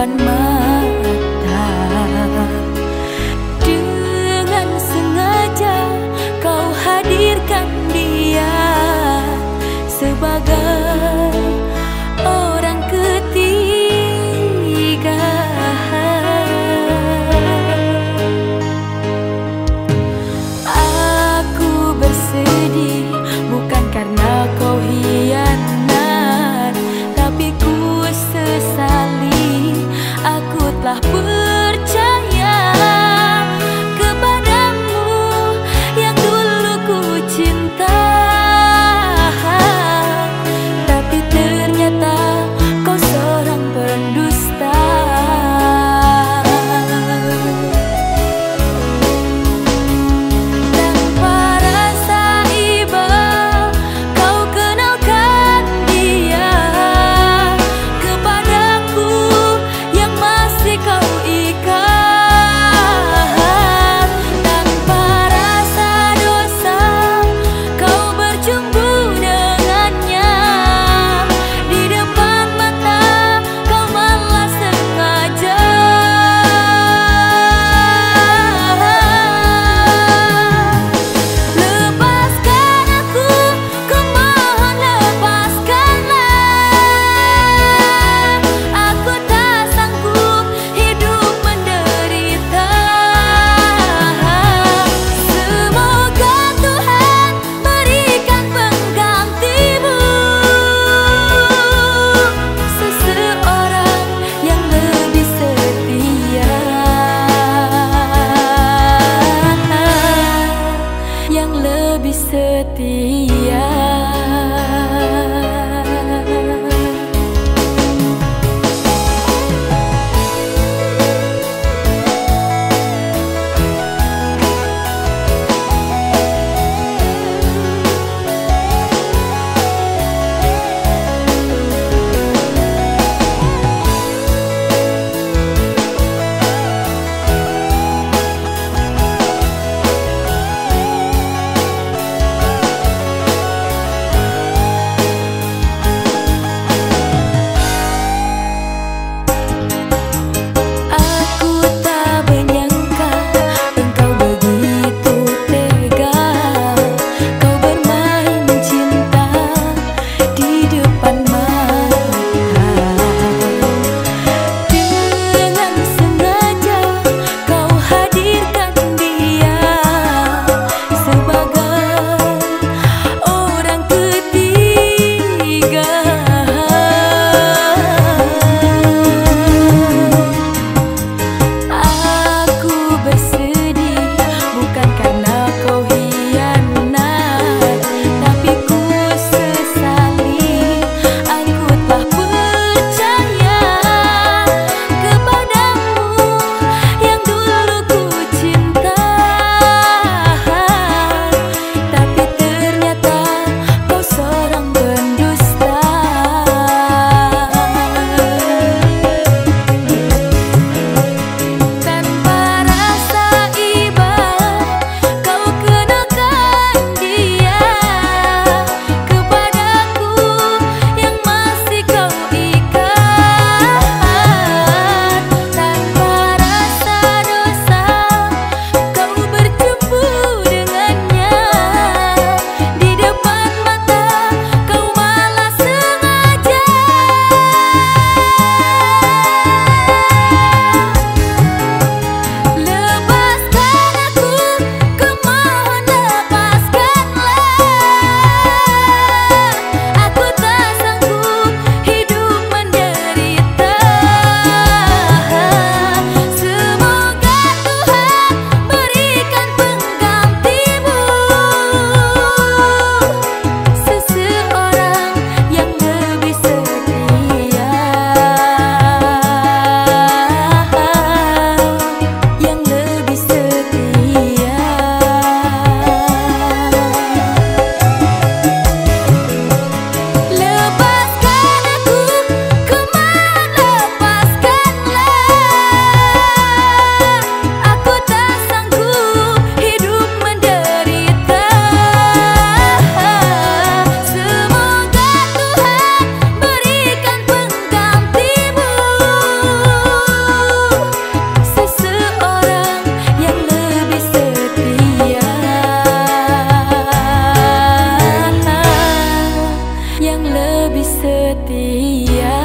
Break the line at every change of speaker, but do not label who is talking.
One more. yang lebih setia. yang lebih setia.